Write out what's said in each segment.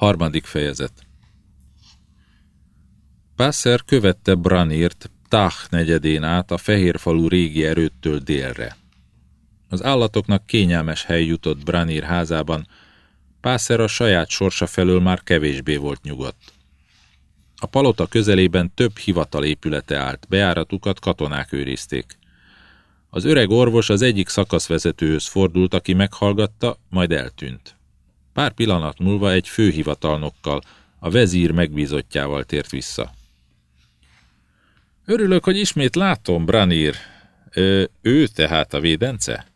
Harmadik fejezet Pászer követte Branért Tach negyedén át a Fehérfalú régi erőttől délre. Az állatoknak kényelmes hely jutott Branir házában, Pászer a saját sorsa felől már kevésbé volt nyugodt. A palota közelében több hivatal épülete állt, beáratukat katonák őrizték. Az öreg orvos az egyik szakaszvezetőhöz fordult, aki meghallgatta, majd eltűnt. Pár pillanat múlva egy főhivatalnokkal, a vezír megbízottjával tért vissza. Örülök, hogy ismét látom, Branir. Ö, ő tehát a védence?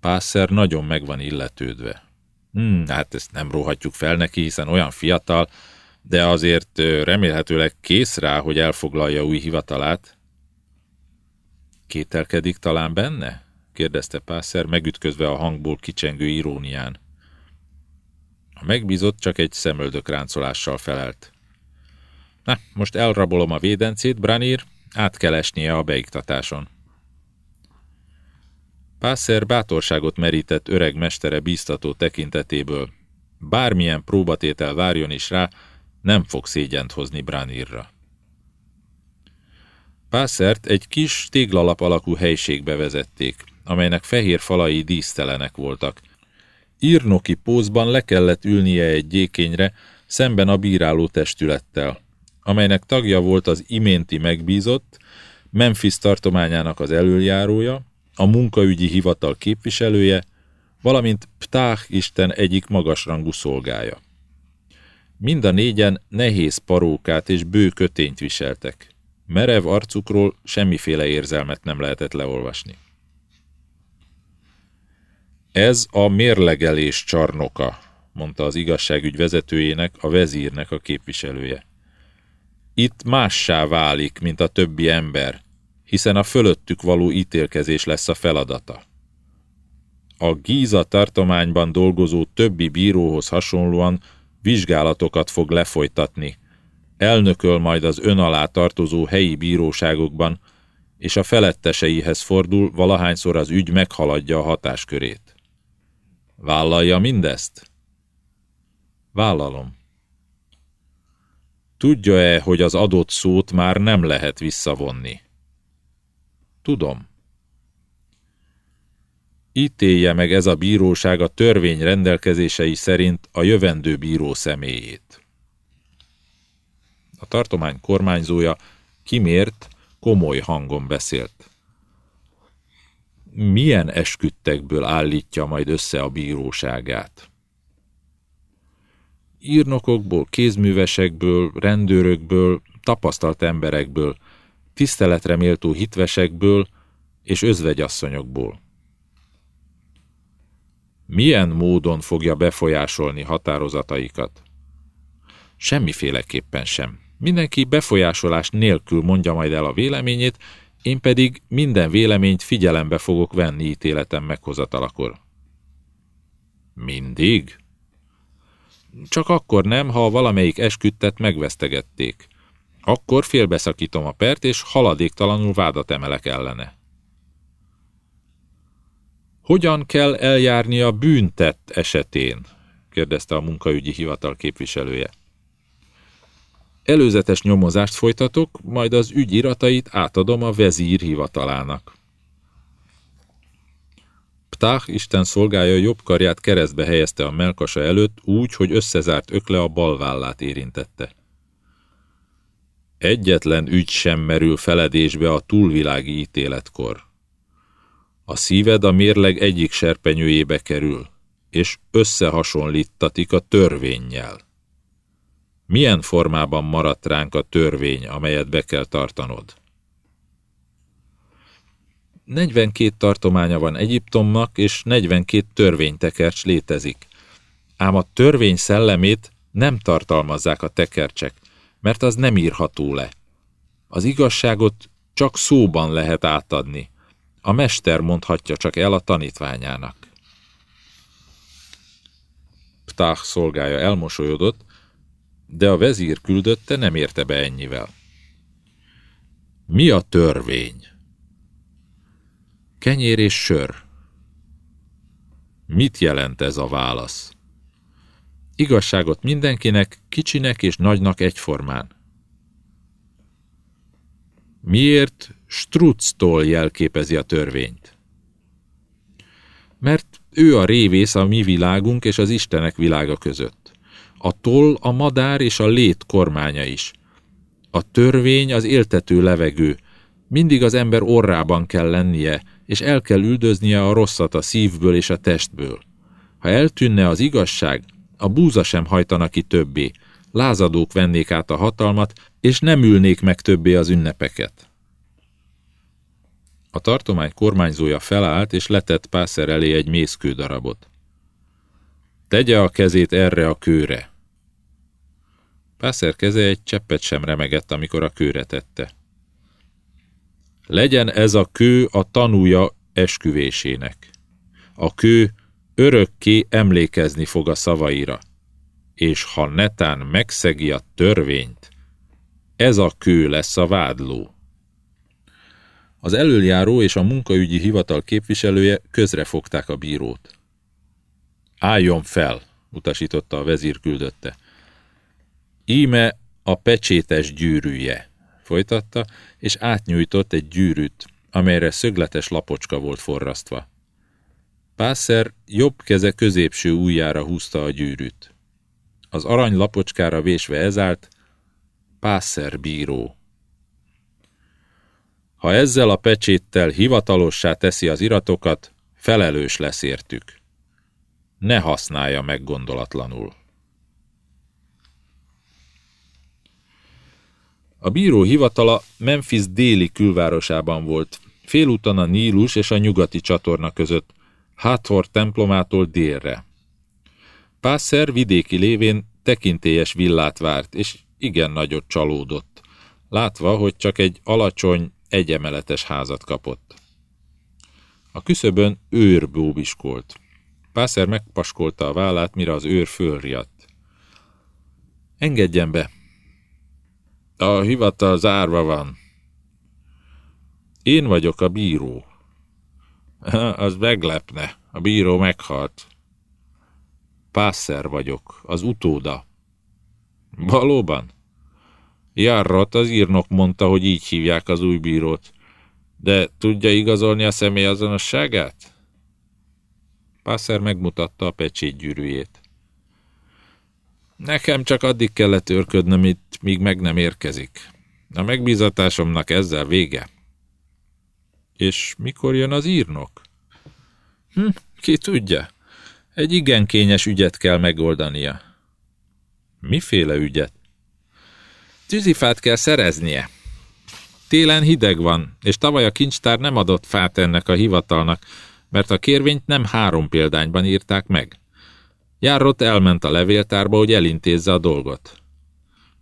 Pászer nagyon meg van illetődve. Hmm, hát ezt nem róhatjuk fel neki, hiszen olyan fiatal, de azért remélhetőleg kész rá, hogy elfoglalja új hivatalát. Kételkedik talán benne? kérdezte Pászer, megütközve a hangból kicsengő irónián. A megbízott csak egy szemöldök ráncolással felelt. Na, most elrabolom a védencét, Branir, át kell esnie a beiktatáson. Pászer bátorságot merített öreg mestere bíztató tekintetéből. Bármilyen próbatétel várjon is rá, nem fog szégyent hozni Branirra. Pászert egy kis téglalap alakú helységbe vezették, amelynek fehér falai dísztelenek voltak. Írnoki pózban le kellett ülnie egy gyékényre, szemben a bíráló testülettel, amelynek tagja volt az iménti megbízott, Memphis tartományának az elöljárója, a munkaügyi hivatal képviselője, valamint Ptah Isten egyik magasrangú szolgája. Mind a négyen nehéz parókát és bő kötényt viseltek. Merev arcukról semmiféle érzelmet nem lehetett leolvasni. Ez a mérlegelés csarnoka, mondta az igazságügy vezetőjének, a vezírnek a képviselője. Itt mássá válik, mint a többi ember, hiszen a fölöttük való ítélkezés lesz a feladata. A Gíza tartományban dolgozó többi bíróhoz hasonlóan vizsgálatokat fog lefolytatni, elnököl majd az ön alá tartozó helyi bíróságokban, és a feletteseihez fordul, valahányszor az ügy meghaladja a hatáskörét. Vállalja mindezt? Vállalom. Tudja-e, hogy az adott szót már nem lehet visszavonni? Tudom. Ítélje meg ez a bíróság a törvény rendelkezései szerint a jövendő bíró személyét. A tartomány kormányzója kimért, komoly hangon beszélt. Milyen esküdtekből állítja majd össze a bíróságát? Írnokokból, kézművesekből, rendőrökből, tapasztalt emberekből, tiszteletre méltó hitvesekből és özvegyasszonyokból. Milyen módon fogja befolyásolni határozataikat? Semmiféleképpen sem. Mindenki befolyásolás nélkül mondja majd el a véleményét, én pedig minden véleményt figyelembe fogok venni ítéletem meghozatalakor. Mindig? Csak akkor nem, ha valamelyik esküdtet megvesztegették. Akkor félbeszakítom a pert, és haladéktalanul vádat emelek ellene. Hogyan kell eljárni a bűntett esetén? kérdezte a munkaügyi hivatal képviselője. Előzetes nyomozást folytatok, majd az ügy iratait átadom a vezír hivatalának. Ptah Isten szolgája jobb karját keresztbe helyezte a melkasa előtt úgy, hogy összezárt ökle a bal vállát érintette. Egyetlen ügy sem merül feledésbe a túlvilági ítéletkor. A szíved a mérleg egyik serpenyőjébe kerül, és összehasonlítatik a törvényjel. Milyen formában maradt ránk a törvény, amelyet be kell tartanod? 42 tartománya van Egyiptomnak, és 42 törvénytekercs létezik. Ám a törvény szellemét nem tartalmazzák a tekercsek, mert az nem írható le. Az igazságot csak szóban lehet átadni. A mester mondhatja csak el a tanítványának. Ptah szolgája elmosolyodott, de a vezír küldötte nem érte be ennyivel. Mi a törvény? Kenyér és sör. Mit jelent ez a válasz? Igazságot mindenkinek, kicsinek és nagynak egyformán. Miért Strutztól jelképezi a törvényt? Mert ő a révész a mi világunk és az Istenek világa között. A toll a madár és a lét kormánya is. A törvény az éltető levegő. Mindig az ember orrában kell lennie, és el kell üldöznie a rosszat a szívből és a testből. Ha eltűnne az igazság, a búza sem hajtana ki többé, lázadók vennék át a hatalmat, és nem ülnék meg többé az ünnepeket. A tartomány kormányzója felállt, és letett Pászer elé egy mészkő darabot. Tegye a kezét erre a kőre. Pászer keze egy cseppet sem remegett, amikor a kőre tette. Legyen ez a kő a tanúja esküvésének. A kő örökké emlékezni fog a szavaira, és ha netán megszegi a törvényt, ez a kő lesz a vádló. Az előjáró és a munkaügyi hivatal képviselője közrefogták a bírót. Álljon fel, utasította a vezír küldötte. Íme a pecsétes gyűrűje, folytatta, és átnyújtott egy gyűrűt, amelyre szögletes lapocska volt forrasztva. Pászer jobb keze középső ujjára húzta a gyűrűt. Az arany lapocskára vésve ezált, Pászer bíró. Ha ezzel a pecséttel hivatalossá teszi az iratokat, felelős lesz értük. Ne használja meg gondolatlanul. A bíró hivatala Memphis déli külvárosában volt, félúton a Nílus és a nyugati csatorna között, Hathor templomától délre. Pászer vidéki lévén tekintélyes villát várt, és igen nagyot csalódott, látva, hogy csak egy alacsony, egyemeletes házat kapott. A küszöbön őr bóbiskolt. Pászer megpaskolta a vállát, mire az őr fölriadt. Engedjen be! A hivatal zárva van. Én vagyok a bíró. Az meglepne. A bíró meghalt. Pászer vagyok, az utóda. Valóban? Jarrot, az írnok mondta, hogy így hívják az új bírót. De tudja igazolni a személy azonosságát? Pászer megmutatta a gyűrűjét. Nekem csak addig kellett őrködnöm itt, míg meg nem érkezik. A megbízatásomnak ezzel vége. És mikor jön az írnok? Hm, ki tudja. Egy igen kényes ügyet kell megoldania. Miféle ügyet? Tűzifát kell szereznie. Télen hideg van, és tavaly a kincstár nem adott fát ennek a hivatalnak, mert a kérvényt nem három példányban írták meg. Járrott elment a levéltárba, hogy elintézze a dolgot.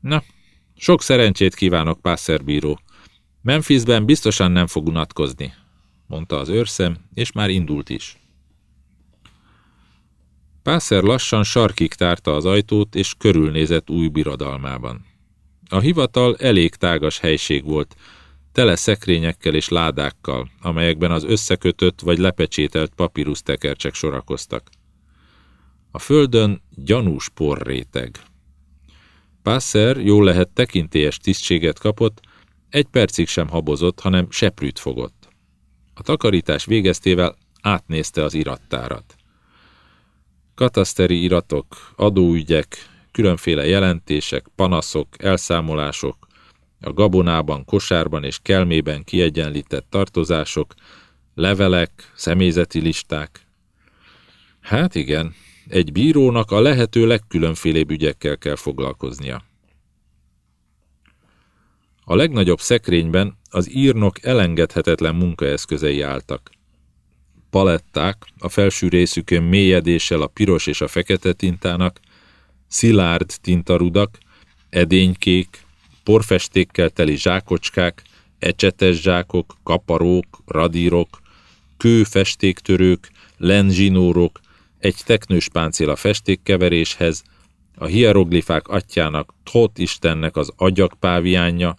Na, sok szerencsét kívánok, pászerbíró. Memphisben biztosan nem fog unatkozni, mondta az őrszem, és már indult is. Pászer lassan sarkig tárta az ajtót, és körülnézett új birodalmában. A hivatal elég tágas helység volt, tele szekrényekkel és ládákkal, amelyekben az összekötött vagy lepecsételt papírusztekercsek sorakoztak. A földön gyanús porréteg. Pászer jól lehet tekintélyes tisztséget kapott, egy percig sem habozott, hanem seprűt fogott. A takarítás végeztével átnézte az irattárat. Kataszteri iratok, adóügyek, különféle jelentések, panaszok, elszámolások, a gabonában, kosárban és kelmében kiegyenlített tartozások, levelek, személyzeti listák. Hát igen, egy bírónak a lehető legkülönfélébb ügyekkel kell foglalkoznia. A legnagyobb szekrényben az írnok elengedhetetlen munkaeszközei álltak. Paletták, a felső részükön mélyedéssel a piros és a fekete tintának, szilárd tintarudak, edénykék, porfestékkel teli zsákocskák, ecsetes zsákok, kaparók, radírok, kőfestéktörők, lenzsinórok, egy teknős páncél a festékkeveréshez, a hieroglifák atyának, Thot Istennek az agyak páviánja,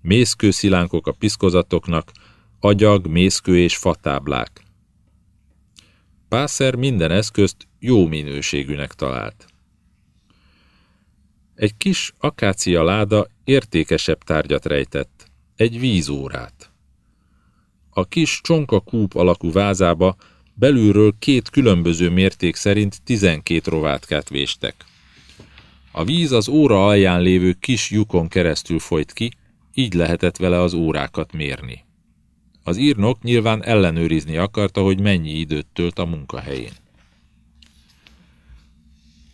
mészkőszilánkok a piszkozatoknak, agyag, mészkő és fatáblák. Pászer minden eszközt jó minőségűnek talált. Egy kis akácia láda értékesebb tárgyat rejtett, egy vízórát. A kis csonka kúp alakú vázába belülről két különböző mérték szerint tizenkét rovátkát véstek. A víz az óra alján lévő kis lyukon keresztül folyt ki, így lehetett vele az órákat mérni. Az írnok nyilván ellenőrizni akarta, hogy mennyi időt tölt a munkahelyén.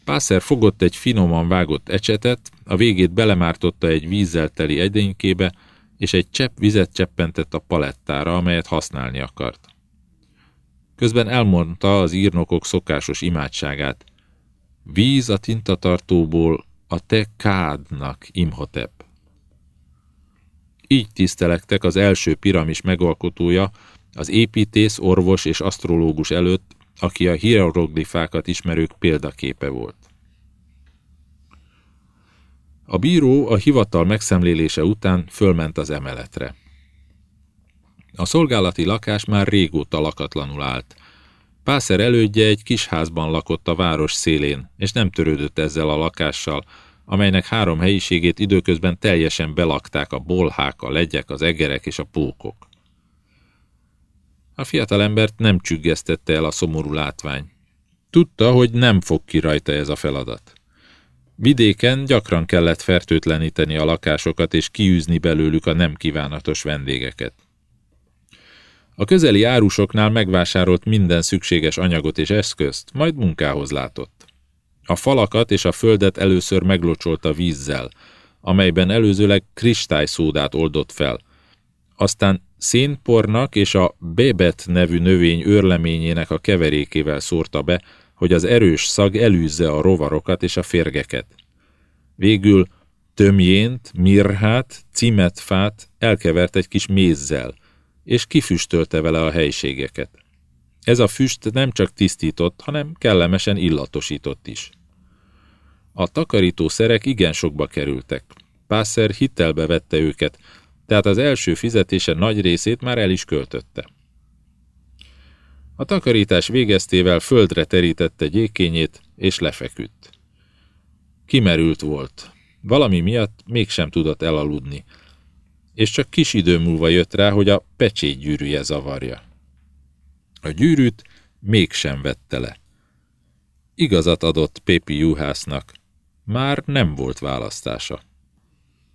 Pászer fogott egy finoman vágott ecsetet, a végét belemártotta egy vízzel teli edénykébe, és egy csepp vizet cseppentett a palettára, amelyet használni akart. Közben elmondta az írnokok szokásos imádságát. Víz a tintatartóból a te kádnak, Imhotep. Így tisztelektek az első piramis megalkotója, az építész, orvos és asztrológus előtt, aki a hieroglifákat ismerők példaképe volt. A bíró a hivatal megszemlélése után fölment az emeletre. A szolgálati lakás már régóta lakatlanul állt. Pászer elődje egy kis házban lakott a város szélén, és nem törődött ezzel a lakással, amelynek három helyiségét időközben teljesen belakták a bolhák, a legyek, az egerek és a pókok. A fiatalembert nem csüggesztette el a szomorú látvány. Tudta, hogy nem fog ki rajta ez a feladat. Vidéken gyakran kellett fertőtleníteni a lakásokat és kiűzni belőlük a nem kívánatos vendégeket. A közeli árusoknál megvásárolt minden szükséges anyagot és eszközt, majd munkához látott. A falakat és a földet először meglocsolta vízzel, amelyben előzőleg kristályszódát oldott fel. Aztán szénpornak és a bébet nevű növény őrleményének a keverékével szórta be, hogy az erős szag elűzze a rovarokat és a férgeket. Végül tömjént, mirhát, cimetfát elkevert egy kis mézzel, és kifüstölte vele a helységeket. Ez a füst nem csak tisztított, hanem kellemesen illatosított is. A takarítószerek igen sokba kerültek. Pászer hitelbe vette őket, tehát az első fizetése nagy részét már el is költötte. A takarítás végeztével földre terítette gyékényét, és lefeküdt. Kimerült volt. Valami miatt mégsem tudott elaludni, és csak kis idő múlva jött rá, hogy a pecsét gyűrűje zavarja. A gyűrűt mégsem vette le. Igazat adott Pépi juhásznak, már nem volt választása.